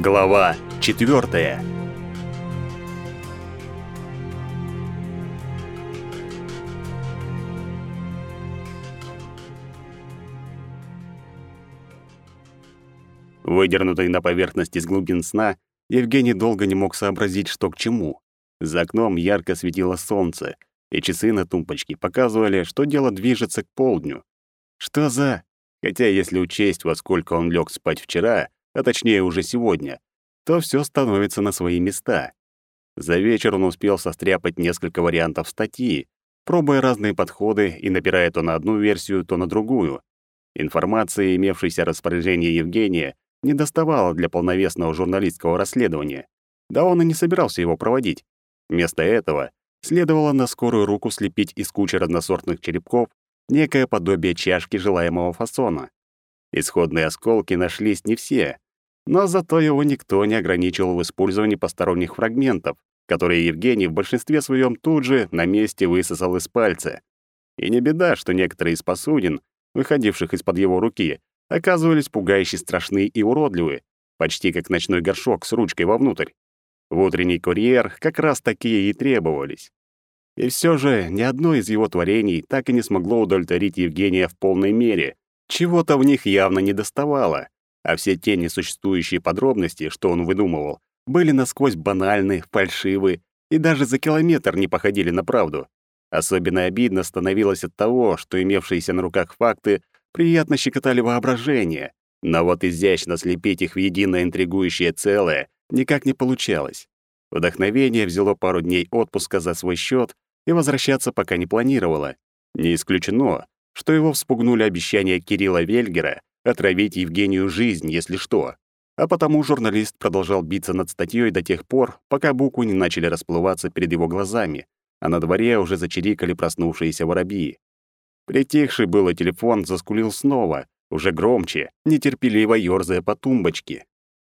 Глава четвертая. Выдернутый на поверхность из глубин сна, Евгений долго не мог сообразить, что к чему. За окном ярко светило солнце, и часы на тумбочке показывали, что дело движется к полдню. Что за... Хотя если учесть, во сколько он лег спать вчера, а точнее уже сегодня, то все становится на свои места. За вечер он успел состряпать несколько вариантов статьи, пробуя разные подходы и напирая то на одну версию, то на другую. Информация, имевшейся распоряжение Евгения, не доставала для полновесного журналистского расследования. Да он и не собирался его проводить. Вместо этого следовало на скорую руку слепить из кучи разносортных черепков некое подобие чашки желаемого фасона. Исходные осколки нашлись не все, но зато его никто не ограничивал в использовании посторонних фрагментов, которые Евгений в большинстве своем тут же на месте высосал из пальца. И не беда, что некоторые из посудин, выходивших из-под его руки, оказывались пугающе страшны и уродливы, почти как ночной горшок с ручкой вовнутрь. В утренний курьер как раз такие и требовались. И все же ни одно из его творений так и не смогло удовлетворить Евгения в полной мере. Чего-то в них явно не доставало а все те несуществующие подробности, что он выдумывал, были насквозь банальны, фальшивы и даже за километр не походили на правду. Особенно обидно становилось от того, что имевшиеся на руках факты приятно щекотали воображение, но вот изящно слепить их в единое интригующее целое никак не получалось. Вдохновение взяло пару дней отпуска за свой счет и возвращаться пока не планировало. Не исключено, что его вспугнули обещания Кирилла Вельгера отравить Евгению жизнь, если что. А потому журналист продолжал биться над статьей до тех пор, пока буквы не начали расплываться перед его глазами, а на дворе уже зачирикали проснувшиеся воробьи. Притихший было телефон заскулил снова, уже громче, нетерпеливо ёрзая по тумбочке.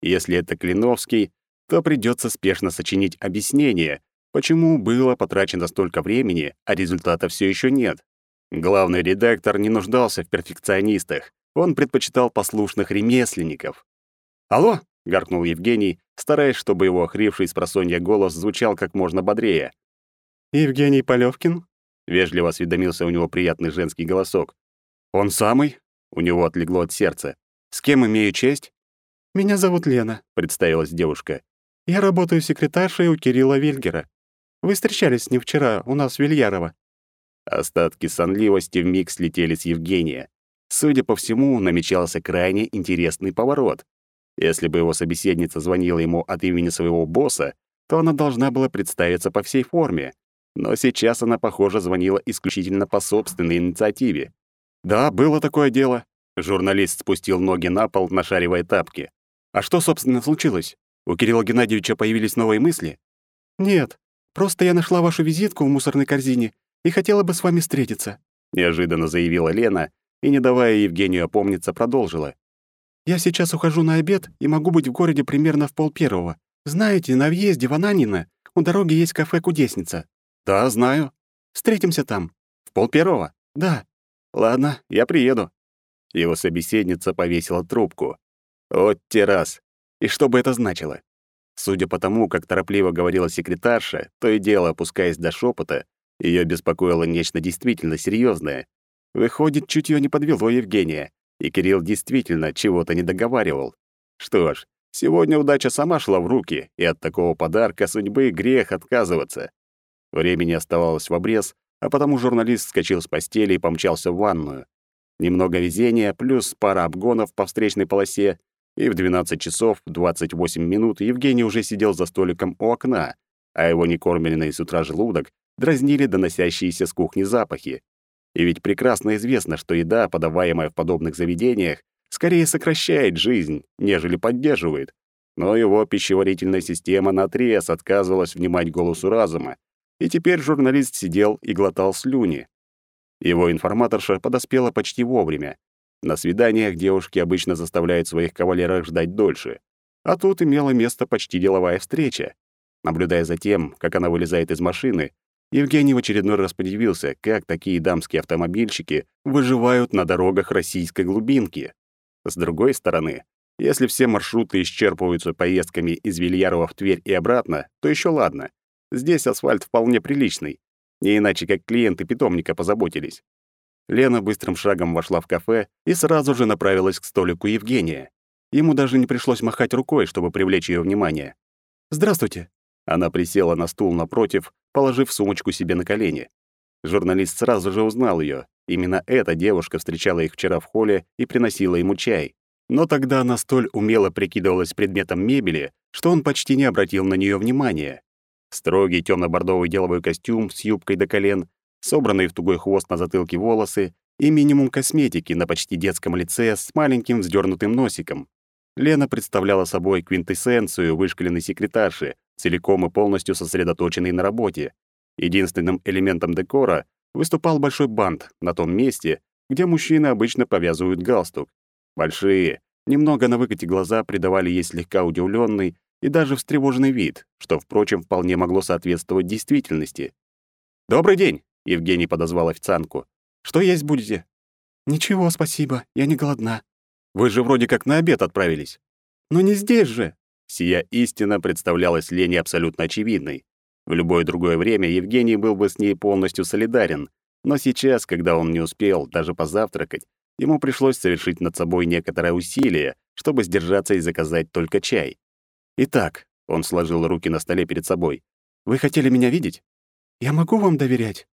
Если это Клиновский, то придется спешно сочинить объяснение, почему было потрачено столько времени, а результата все еще нет. Главный редактор не нуждался в перфекционистах, он предпочитал послушных ремесленников. «Алло!» — гаркнул Евгений, стараясь, чтобы его охрипший с просонья голос звучал как можно бодрее. «Евгений Полёвкин?» — вежливо осведомился у него приятный женский голосок. «Он самый?» — у него отлегло от сердца. «С кем имею честь?» «Меня зовут Лена», — представилась девушка. «Я работаю секретаршей у Кирилла Вильгера. Вы встречались с ним вчера у нас в Вильярово». Остатки сонливости вмиг слетели с Евгения. Судя по всему, намечался крайне интересный поворот. Если бы его собеседница звонила ему от имени своего босса, то она должна была представиться по всей форме. Но сейчас она, похоже, звонила исключительно по собственной инициативе. «Да, было такое дело». Журналист спустил ноги на пол, нашаривая тапки. «А что, собственно, случилось? У Кирилла Геннадьевича появились новые мысли?» «Нет, просто я нашла вашу визитку в мусорной корзине и хотела бы с вами встретиться», неожиданно заявила Лена и, не давая Евгению опомниться, продолжила. «Я сейчас ухожу на обед и могу быть в городе примерно в полпервого. Знаете, на въезде в Ананина у дороги есть кафе «Кудесница». «Да, знаю. Встретимся там. В полпервого? Да. Ладно, я приеду». Его собеседница повесила трубку. Вот те раз. И что бы это значило? Судя по тому, как торопливо говорила секретарша, то и дело опускаясь до шепота, ее беспокоило нечто действительно серьезное. Выходит, чутье не подвело Евгения, и Кирилл действительно чего-то не договаривал. Что ж, сегодня удача сама шла в руки, и от такого подарка судьбы грех отказываться. Времени оставалось в обрез, а потому журналист вскочил с постели и помчался в ванную. Немного везения, плюс пара обгонов по встречной полосе, и в 12 часов 28 минут Евгений уже сидел за столиком у окна, а его некормленный с утра желудок дразнили доносящиеся с кухни запахи. И ведь прекрасно известно, что еда, подаваемая в подобных заведениях, скорее сокращает жизнь, нежели поддерживает. Но его пищеварительная система наотрез отказывалась внимать голосу разума, и теперь журналист сидел и глотал слюни. Его информаторша подоспела почти вовремя. На свиданиях девушки обычно заставляют своих кавалеров ждать дольше. А тут имела место почти деловая встреча. Наблюдая за тем, как она вылезает из машины, Евгений в очередной раз подивился, как такие дамские автомобильщики выживают на дорогах российской глубинки. С другой стороны, Если все маршруты исчерпываются поездками из Вильярова в Тверь и обратно, то еще ладно. Здесь асфальт вполне приличный. Не иначе, как клиенты питомника позаботились. Лена быстрым шагом вошла в кафе и сразу же направилась к столику Евгения. Ему даже не пришлось махать рукой, чтобы привлечь ее внимание. «Здравствуйте». Она присела на стул напротив, положив сумочку себе на колени. Журналист сразу же узнал ее. Именно эта девушка встречала их вчера в холле и приносила ему чай. Но тогда она столь умело прикидывалась предметом мебели, что он почти не обратил на нее внимания. Строгий темно-бордовый деловой костюм с юбкой до колен, собранные в тугой хвост на затылке волосы и минимум косметики на почти детском лице с маленьким вздернутым носиком. Лена представляла собой квинтэссенцию вышкаленной секретарши, целиком и полностью сосредоточенной на работе. Единственным элементом декора выступал большой бант на том месте, где мужчины обычно повязывают галстук. Большие, немного на выкате глаза придавали ей слегка удивленный и даже встревоженный вид, что, впрочем, вполне могло соответствовать действительности. «Добрый день!» — Евгений подозвал официантку. «Что есть будете?» «Ничего, спасибо, я не голодна». «Вы же вроде как на обед отправились». «Но не здесь же!» Сия истина представлялась Лене абсолютно очевидной. В любое другое время Евгений был бы с ней полностью солидарен, но сейчас, когда он не успел даже позавтракать, ему пришлось совершить над собой некоторое усилие, чтобы сдержаться и заказать только чай. «Итак», — он сложил руки на столе перед собой, «вы хотели меня видеть? Я могу вам доверять?»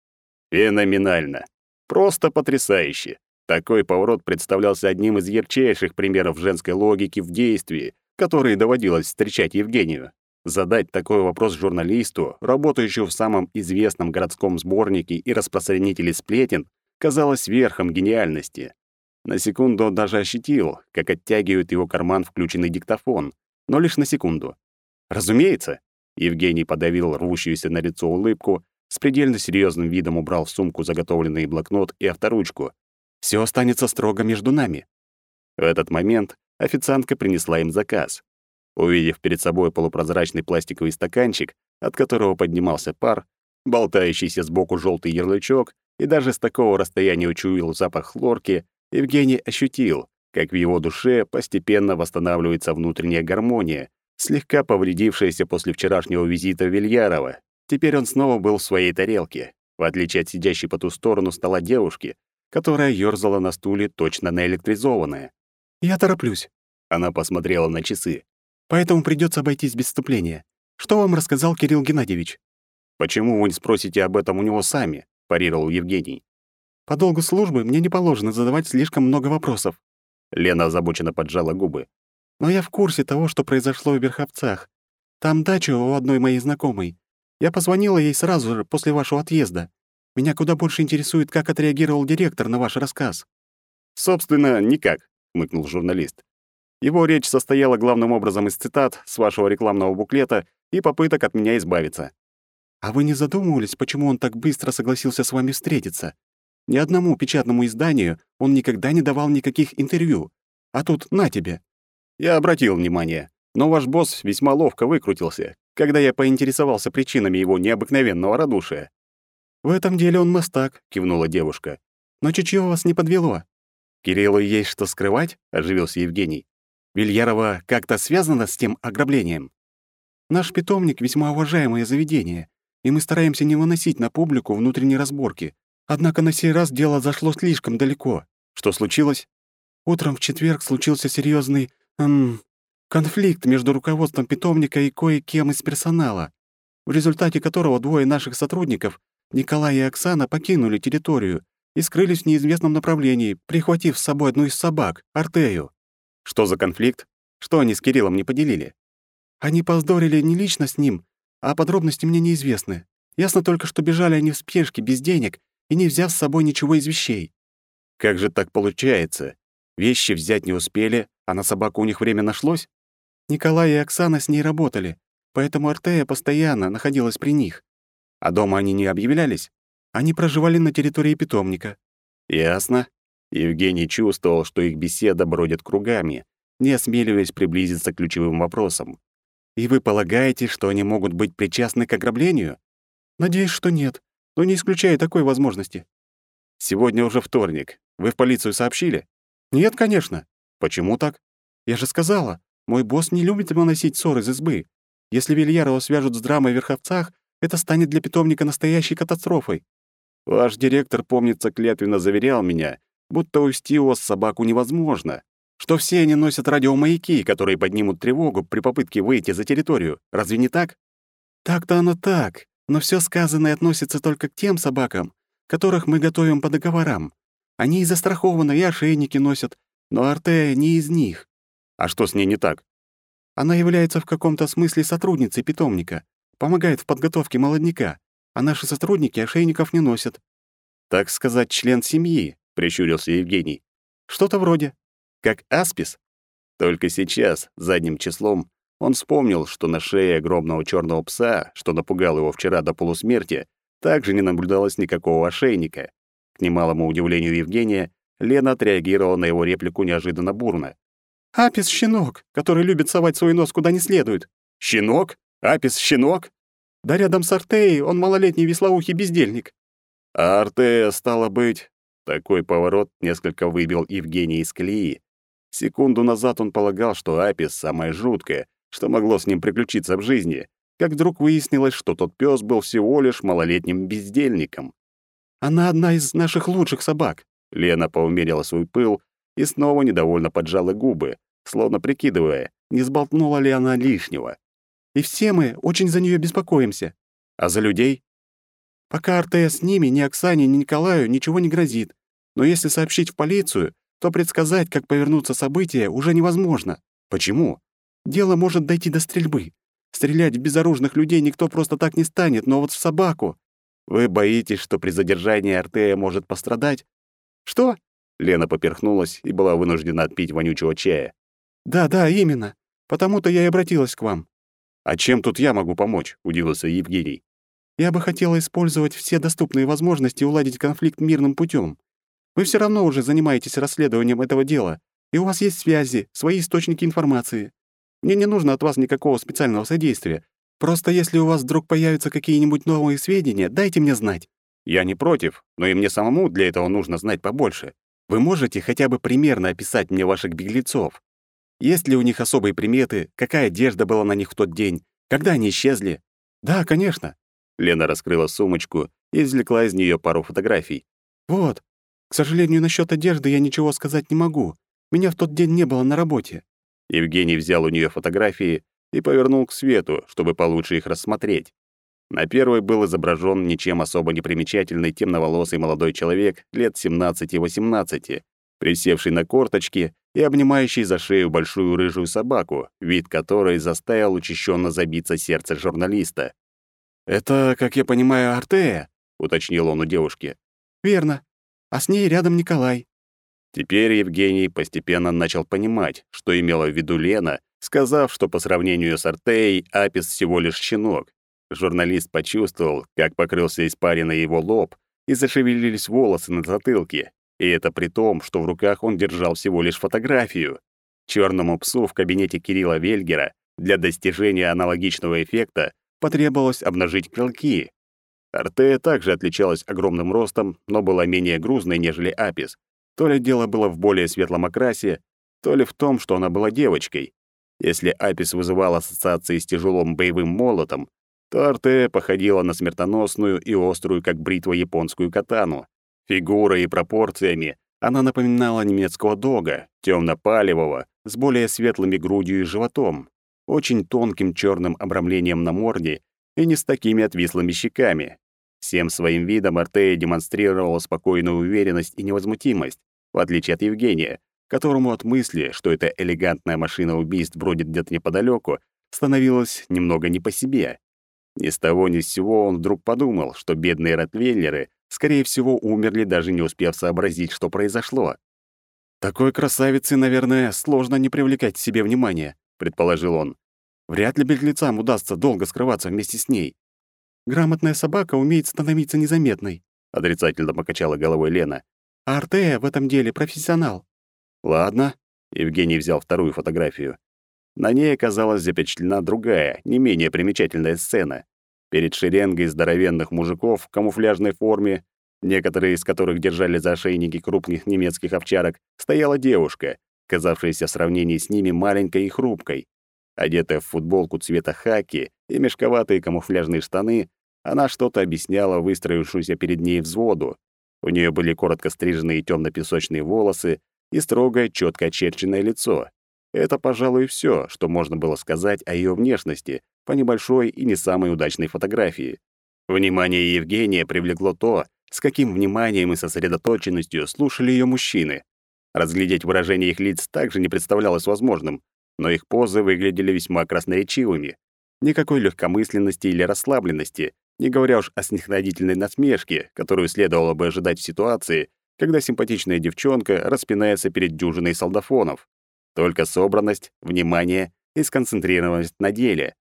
«Феноменально! Просто потрясающе!» Такой поворот представлялся одним из ярчайших примеров женской логики в действии, которые доводилось встречать Евгению. Задать такой вопрос журналисту, работающему в самом известном городском сборнике и распространителе сплетен, казалось верхом гениальности. На секунду он даже ощутил, как оттягивает его карман включенный диктофон, но лишь на секунду. «Разумеется!» Евгений подавил рвущуюся на лицо улыбку, с предельно серьезным видом убрал в сумку заготовленный блокнот и авторучку. Все останется строго между нами». В этот момент официантка принесла им заказ. Увидев перед собой полупрозрачный пластиковый стаканчик, от которого поднимался пар, болтающийся сбоку желтый ярлычок, и даже с такого расстояния учуял запах хлорки, Евгений ощутил, как в его душе постепенно восстанавливается внутренняя гармония, слегка повредившаяся после вчерашнего визита Вильярова. Теперь он снова был в своей тарелке, в отличие от сидящей по ту сторону стола девушки, которая ёрзала на стуле точно наэлектризованная. «Я тороплюсь», — она посмотрела на часы. «Поэтому придётся обойтись без вступления. Что вам рассказал Кирилл Геннадьевич?» «Почему вы не спросите об этом у него сами?» — парировал Евгений. «По долгу службы мне не положено задавать слишком много вопросов». Лена озабоченно поджала губы. «Но я в курсе того, что произошло в Верховцах. Там дача у одной моей знакомой. Я позвонила ей сразу же после вашего отъезда. Меня куда больше интересует, как отреагировал директор на ваш рассказ». «Собственно, никак», — хмыкнул журналист. «Его речь состояла главным образом из цитат с вашего рекламного буклета и попыток от меня избавиться». «А вы не задумывались, почему он так быстро согласился с вами встретиться? Ни одному печатному изданию он никогда не давал никаких интервью. А тут на тебе». «Я обратил внимание, но ваш босс весьма ловко выкрутился, когда я поинтересовался причинами его необыкновенного радушия. «В этом деле он мастак», — кивнула девушка. «Но чутье вас не подвело». «Кириллу есть что скрывать?» — оживился Евгений. «Вильярова как-то связана с тем ограблением?» «Наш питомник — весьма уважаемое заведение, и мы стараемся не выносить на публику внутренние разборки. Однако на сей раз дело зашло слишком далеко. Что случилось?» Утром в четверг случился серьезный эм, конфликт между руководством питомника и кое-кем из персонала, в результате которого двое наших сотрудников Николай и Оксана покинули территорию и скрылись в неизвестном направлении, прихватив с собой одну из собак, Артею. Что за конфликт? Что они с Кириллом не поделили? Они поздорили не лично с ним, а подробности мне неизвестны. Ясно только, что бежали они в спешке, без денег и не взяв с собой ничего из вещей. Как же так получается? Вещи взять не успели, а на собаку у них время нашлось? Николай и Оксана с ней работали, поэтому Артея постоянно находилась при них. А дома они не объявлялись? Они проживали на территории питомника. Ясно. Евгений чувствовал, что их беседа бродит кругами, не осмеливаясь приблизиться к ключевым вопросам. И вы полагаете, что они могут быть причастны к ограблению? Надеюсь, что нет, но не исключаю такой возможности. Сегодня уже вторник. Вы в полицию сообщили? Нет, конечно. Почему так? Я же сказала, мой босс не любит выносить ссор из избы. Если Вильярова свяжут с драмой в Верховцах, это станет для питомника настоящей катастрофой. Ваш директор, помнится, клятвенно заверял меня, будто увести у вас собаку невозможно, что все они носят радиомаяки, которые поднимут тревогу при попытке выйти за территорию. Разве не так? Так-то оно так, но все сказанное относится только к тем собакам, которых мы готовим по договорам. Они и застрахованы, и ошейники носят, но Артея не из них. А что с ней не так? Она является в каком-то смысле сотрудницей питомника, помогает в подготовке молодняка, а наши сотрудники ошейников не носят. Так сказать, член семьи, прищурился Евгений. Что-то вроде. Как аспис. Только сейчас, задним числом, он вспомнил, что на шее огромного черного пса, что напугал его вчера до полусмерти, также не наблюдалось никакого ошейника. К немалому удивлению Евгения, Лена отреагировала на его реплику неожиданно бурно. «Апис — щенок, который любит совать свой нос куда не следует». «Щенок? Апис — щенок?» «Да рядом с Артеей он малолетний веслоухий бездельник». А Артея, стало быть... Такой поворот несколько выбил Евгения из колеи. Секунду назад он полагал, что Апис — самое жуткое, что могло с ним приключиться в жизни, как вдруг выяснилось, что тот пес был всего лишь малолетним бездельником. «Она одна из наших лучших собак», — Лена поумерила свой пыл и снова недовольно поджала губы, словно прикидывая, не сболтнула ли она лишнего. «И все мы очень за нее беспокоимся». «А за людей?» «Пока РТС с ними, ни Оксане, ни Николаю ничего не грозит. Но если сообщить в полицию, то предсказать, как повернутся события, уже невозможно. Почему? Дело может дойти до стрельбы. Стрелять в безоружных людей никто просто так не станет, но вот в собаку. Вы боитесь, что при задержании Артея может пострадать? Что? Лена поперхнулась и была вынуждена отпить вонючего чая. Да, да, именно. Потому-то я и обратилась к вам. А чем тут я могу помочь? удивился Евгений. Я бы хотела использовать все доступные возможности уладить конфликт мирным путем. Вы все равно уже занимаетесь расследованием этого дела, и у вас есть связи, свои источники информации. Мне не нужно от вас никакого специального содействия. Просто если у вас вдруг появятся какие-нибудь новые сведения, дайте мне знать». «Я не против, но и мне самому для этого нужно знать побольше. Вы можете хотя бы примерно описать мне ваших беглецов? Есть ли у них особые приметы, какая одежда была на них в тот день, когда они исчезли?» «Да, конечно». Лена раскрыла сумочку и извлекла из нее пару фотографий. «Вот. К сожалению, насчет одежды я ничего сказать не могу. Меня в тот день не было на работе. Евгений взял у нее фотографии и повернул к свету, чтобы получше их рассмотреть. На первой был изображен ничем особо не примечательный темноволосый молодой человек лет 17-18, присевший на корточки и обнимающий за шею большую рыжую собаку, вид которой заставил учащенно забиться сердце журналиста. «Это, как я понимаю, Артея?» — уточнил он у девушки. «Верно. А с ней рядом Николай. Теперь Евгений постепенно начал понимать, что имела в виду Лена, сказав, что по сравнению с Артеей Апис всего лишь щенок. Журналист почувствовал, как покрылся испариной его лоб и зашевелились волосы на затылке. И это при том, что в руках он держал всего лишь фотографию. Черному псу в кабинете Кирилла Вельгера для достижения аналогичного эффекта потребовалось обнажить клыки. Артея также отличалась огромным ростом, но была менее грузной, нежели Апис, то ли дело было в более светлом окрасе, то ли в том, что она была девочкой. Если Апис вызывал ассоциации с тяжелым боевым молотом, то Арте походила на смертоносную и острую, как бритва, японскую катану. Фигурой и пропорциями она напоминала немецкого дога, темно-палевого, с более светлыми грудью и животом, очень тонким черным обрамлением на морде и не с такими отвислыми щеками. Всем своим видом Артея демонстрировала спокойную уверенность и невозмутимость, в отличие от Евгения, которому от мысли, что эта элегантная машина убийств бродит где-то неподалеку, становилось немного не по себе. Ни с того ни с сего он вдруг подумал, что бедные ротвейлеры, скорее всего, умерли, даже не успев сообразить, что произошло. «Такой красавице, наверное, сложно не привлекать к себе внимания», — предположил он. «Вряд ли беглецам удастся долго скрываться вместе с ней. Грамотная собака умеет становиться незаметной», — отрицательно покачала головой Лена. «А Артея в этом деле профессионал». «Ладно», — Евгений взял вторую фотографию. На ней оказалась запечатлена другая, не менее примечательная сцена. Перед шеренгой здоровенных мужиков в камуфляжной форме, некоторые из которых держали за ошейники крупных немецких овчарок, стояла девушка, казавшаяся в сравнении с ними маленькой и хрупкой. Одетая в футболку цвета хаки и мешковатые камуфляжные штаны, она что-то объясняла выстроившуюся перед ней взводу. У нее были коротко стриженные темно-песочные волосы и строгое, четко очерченное лицо. Это, пожалуй, все, что можно было сказать о ее внешности по небольшой и не самой удачной фотографии. Внимание Евгения привлекло то, с каким вниманием и сосредоточенностью слушали ее мужчины. Разглядеть выражение их лиц также не представлялось возможным, но их позы выглядели весьма красноречивыми. Никакой легкомысленности или расслабленности, не говоря уж о снисходительной насмешке, которую следовало бы ожидать в ситуации, когда симпатичная девчонка распинается перед дюжиной солдафонов. Только собранность, внимание и сконцентрированность на деле.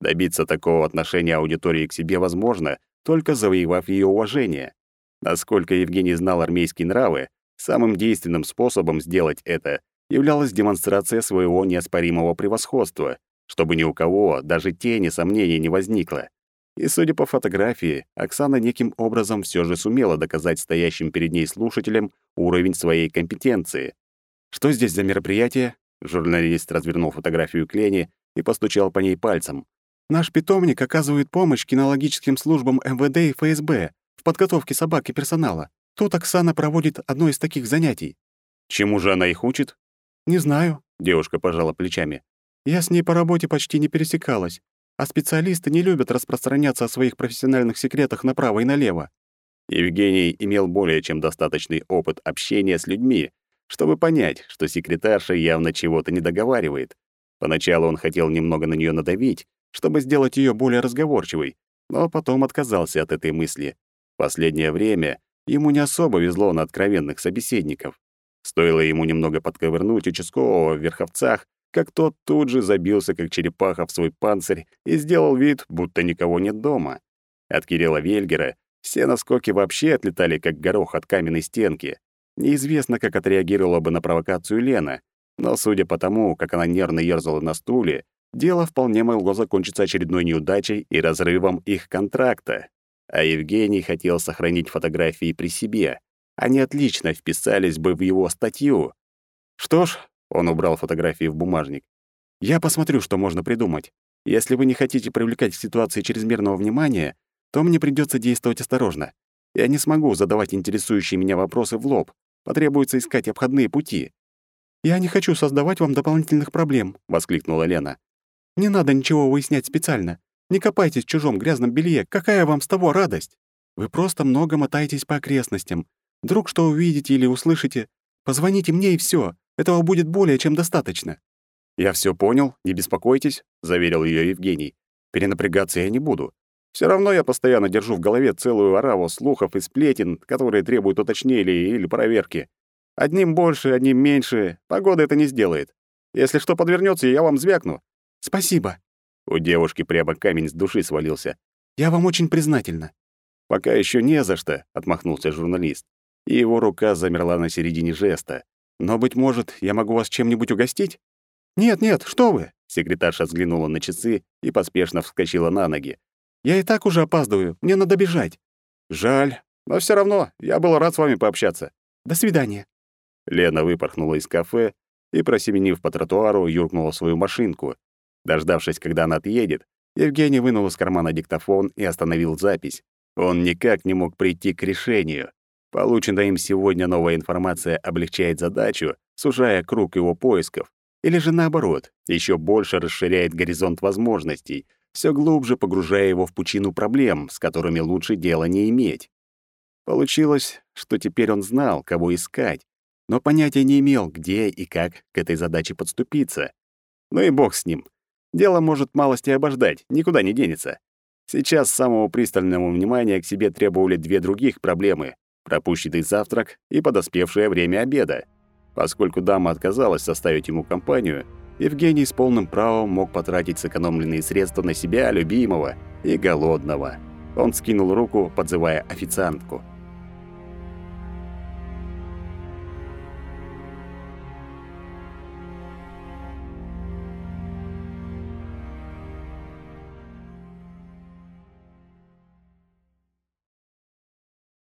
Добиться такого отношения аудитории к себе возможно, только завоевав ее уважение. Насколько Евгений знал армейские нравы, самым действенным способом сделать это являлась демонстрация своего неоспоримого превосходства, чтобы ни у кого даже тени сомнений не возникло. И, судя по фотографии, Оксана неким образом все же сумела доказать стоящим перед ней слушателям уровень своей компетенции. «Что здесь за мероприятие?» Журналист развернул фотографию к Лене и постучал по ней пальцем. «Наш питомник оказывает помощь кинологическим службам МВД и ФСБ в подготовке собак и персонала. Тут Оксана проводит одно из таких занятий». «Чему же она их учит?» «Не знаю», — девушка пожала плечами. «Я с ней по работе почти не пересекалась, а специалисты не любят распространяться о своих профессиональных секретах направо и налево». Евгений имел более чем достаточный опыт общения с людьми, чтобы понять, что секретарша явно чего-то не договаривает. Поначалу он хотел немного на нее надавить, чтобы сделать ее более разговорчивой, но потом отказался от этой мысли. Последнее время ему не особо везло на откровенных собеседников. Стоило ему немного подковырнуть участкового в верховцах, как тот тут же забился, как черепаха, в свой панцирь и сделал вид, будто никого нет дома. От Кирилла Вельгера все наскоки вообще отлетали, как горох от каменной стенки. Неизвестно, как отреагировала бы на провокацию Лена, но, судя по тому, как она нервно ёрзала на стуле, дело вполне могло закончиться очередной неудачей и разрывом их контракта. А Евгений хотел сохранить фотографии при себе. Они отлично вписались бы в его статью. Что ж, он убрал фотографии в бумажник. Я посмотрю, что можно придумать. Если вы не хотите привлекать в ситуации чрезмерного внимания, то мне придется действовать осторожно. Я не смогу задавать интересующие меня вопросы в лоб. Потребуется искать обходные пути. «Я не хочу создавать вам дополнительных проблем», — воскликнула Лена. «Не надо ничего выяснять специально. Не копайтесь в чужом грязном белье, какая вам с того радость? Вы просто много мотаетесь по окрестностям. Вдруг что увидите или услышите, позвоните мне и все. Этого будет более чем достаточно». «Я все понял, не беспокойтесь», — заверил ее Евгений. «Перенапрягаться я не буду. Все равно я постоянно держу в голове целую ораву слухов и сплетен, которые требуют уточнения или проверки. Одним больше, одним меньше. Погода это не сделает. Если что подвернется, я вам звякну». «Спасибо», у девушки прямо камень с души свалился. «Я вам очень признательна». «Пока еще не за что», — отмахнулся журналист. И его рука замерла на середине жеста. «Но, быть может, я могу вас чем-нибудь угостить?» «Нет, нет, что вы!» Секретарша взглянула на часы и поспешно вскочила на ноги. «Я и так уже опаздываю, мне надо бежать». «Жаль, но все равно, я был рад с вами пообщаться». «До свидания». Лена выпорхнула из кафе и, просеменив по тротуару, юркнула в свою машинку. Дождавшись, когда она отъедет, Евгений вынул из кармана диктофон и остановил запись. Он никак не мог прийти к решению. Полученная им сегодня новая информация облегчает задачу, сужая круг его поисков. Или же наоборот, еще больше расширяет горизонт возможностей, все глубже погружая его в пучину проблем, с которыми лучше дела не иметь. Получилось, что теперь он знал, кого искать, но понятия не имел, где и как к этой задаче подступиться. Ну и бог с ним. Дело может малости обождать, никуда не денется. Сейчас самого пристального внимания к себе требовали две других проблемы — пропущенный завтрак и подоспевшее время обеда. Поскольку дама отказалась составить ему компанию, Евгений с полным правом мог потратить сэкономленные средства на себя, любимого и голодного. Он скинул руку, подзывая официантку —